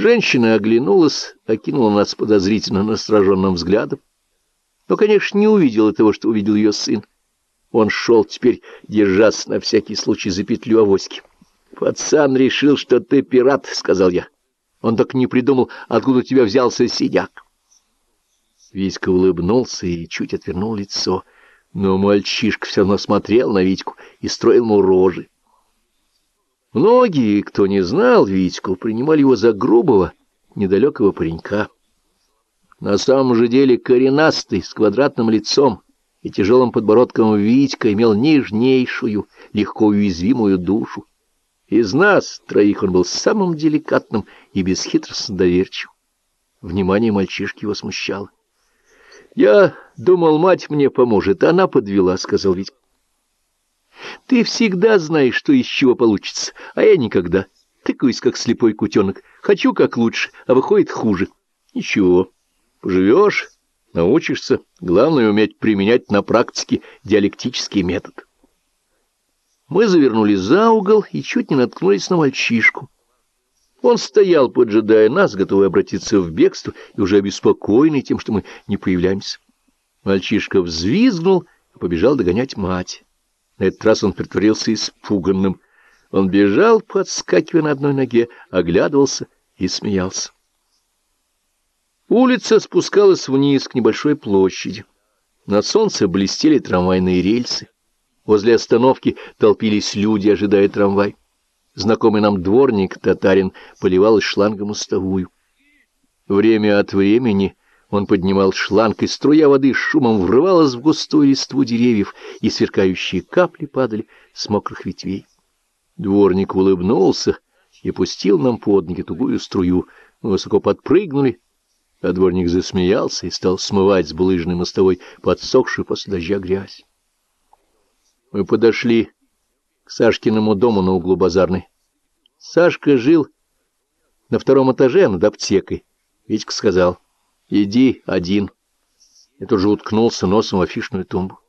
Женщина оглянулась, окинула нас подозрительно настороженным взглядом, но, конечно, не увидела того, что увидел ее сын. Он шел теперь, держась на всякий случай за петлю авоськи. «Пацан решил, что ты пират», — сказал я. Он так не придумал, откуда у тебя взялся сидяк. Витька улыбнулся и чуть отвернул лицо, но мальчишка все равно смотрел на Витьку и строил ему рожи. Многие, кто не знал Витьку, принимали его за грубого, недалекого паренька. На самом же деле коренастый, с квадратным лицом и тяжелым подбородком Витька имел нежнейшую, легко уязвимую душу. Из нас троих он был самым деликатным и бесхитростно доверчивым. Внимание мальчишки его смущало. — Я думал, мать мне поможет, она подвела, — сказал Витька. Ты всегда знаешь, что из чего получится, а я никогда. Тыкаюсь, как слепой кутенок. Хочу как лучше, а выходит хуже. Ничего. Поживешь, научишься. Главное — уметь применять на практике диалектический метод. Мы завернули за угол и чуть не наткнулись на мальчишку. Он стоял, поджидая нас, готовый обратиться в бегство и уже обеспокоенный тем, что мы не появляемся. Мальчишка взвизгнул и побежал догонять мать. На этот раз он притворился испуганным. Он бежал, подскакивая на одной ноге, оглядывался и смеялся. Улица спускалась вниз к небольшой площади. На солнце блестели трамвайные рельсы. Возле остановки толпились люди, ожидая трамвай. Знакомый нам дворник, татарин, поливал из шланга мостовую. Время от времени он поднимал шланг, и струя воды с шумом врывалась в густую листву деревьев, и сверкающие капли падали с мокрых ветвей. Дворник улыбнулся и пустил нам под ноги тугую струю. Мы высоко подпрыгнули, а дворник засмеялся и стал смывать с булыжной мостовой подсохшую после дождя грязь. Мы подошли к Сашкиному дому на углу базарной. Сашка жил на втором этаже над аптекой. Витька сказал — Иди один. Я тут же уткнулся носом в афишную тумбу.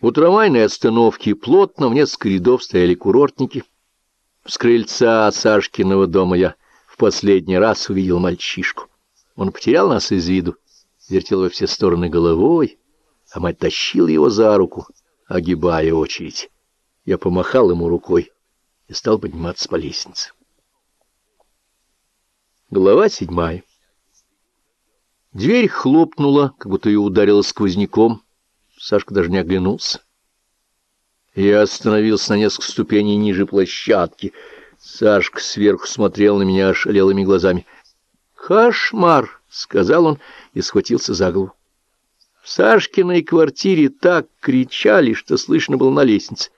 У трамвайной остановки плотно в несколько рядов стояли курортники. С крыльца Сашкиного дома я в последний раз увидел мальчишку. Он потерял нас из виду, вертел во все стороны головой, а мать тащила его за руку, огибая очередь. Я помахал ему рукой и стал подниматься по лестнице. Глава седьмая Дверь хлопнула, как будто ее ударило сквозняком. Сашка даже не оглянулся. Я остановился на несколько ступеней ниже площадки. Сашка сверху смотрел на меня ошалелыми глазами. «Кошмар!» — сказал он и схватился за голову. В Сашкиной квартире так кричали, что слышно было на лестнице.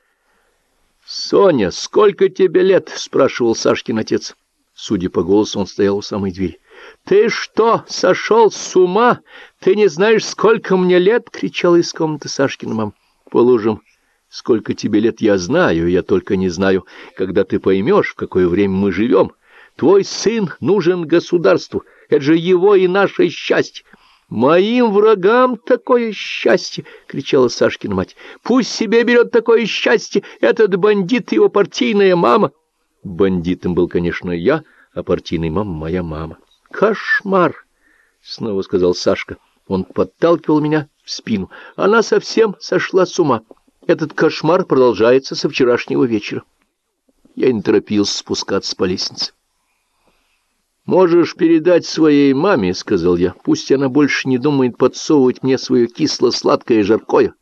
«Соня, сколько тебе лет?» — спрашивал Сашкин отец. Судя по голосу, он стоял у самой двери. «Ты что, сошел с ума? Ты не знаешь, сколько мне лет?» — кричала из комнаты Сашкина мам. «Положим, сколько тебе лет я знаю, я только не знаю, когда ты поймешь, в какое время мы живем. Твой сын нужен государству, это же его и наше счастье». «Моим врагам такое счастье!» — кричала Сашкина мать. «Пусть себе берет такое счастье этот бандит и его партийная мама!» Бандитом был, конечно, я, а партийной мама — моя мама. «Кошмар!» — снова сказал Сашка. Он подталкивал меня в спину. Она совсем сошла с ума. Этот кошмар продолжается со вчерашнего вечера. Я не торопился спускаться по лестнице. «Можешь передать своей маме, — сказал я, — пусть она больше не думает подсовывать мне свое кисло-сладкое жаркое,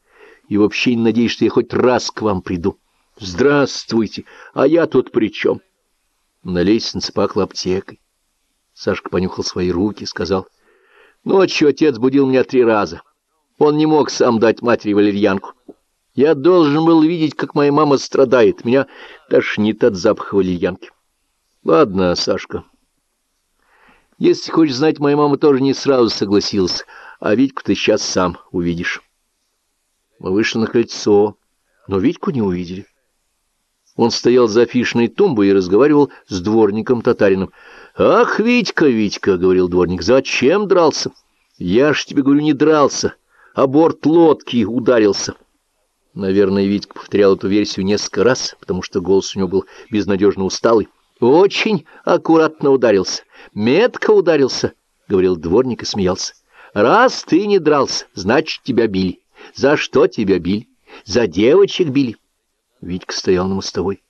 и вообще не надеюсь, что я хоть раз к вам приду. Здравствуйте, а я тут при чем?» На лестнице пахло аптекой. Сашка понюхал свои руки, сказал. Ночью отец будил меня три раза. Он не мог сам дать матери валерьянку. Я должен был видеть, как моя мама страдает. Меня тошнит от запаха валерьянки. Ладно, Сашка. Если хочешь знать, моя мама тоже не сразу согласилась. А Витьку ты сейчас сам увидишь. Мы вышли на крыльцо, но Витьку не увидели. Он стоял за афишной тумбой и разговаривал с дворником-татарином. «Ах, Витька, Витька!» — говорил дворник. «Зачем дрался?» «Я ж тебе говорю, не дрался, а борт лодки ударился». Наверное, Витька повторял эту версию несколько раз, потому что голос у него был безнадежно усталый. Очень аккуратно ударился, метко ударился, — говорил дворник и смеялся. Раз ты не дрался, значит, тебя били. За что тебя били? За девочек били. Витька стоял на мостовой.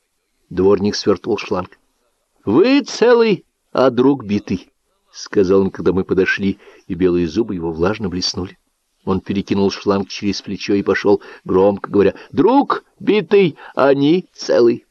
Дворник свертывал шланг. — Вы целый, а друг битый, — сказал он, когда мы подошли, и белые зубы его влажно блеснули. Он перекинул шланг через плечо и пошел, громко говоря, «Друг битый, они целый».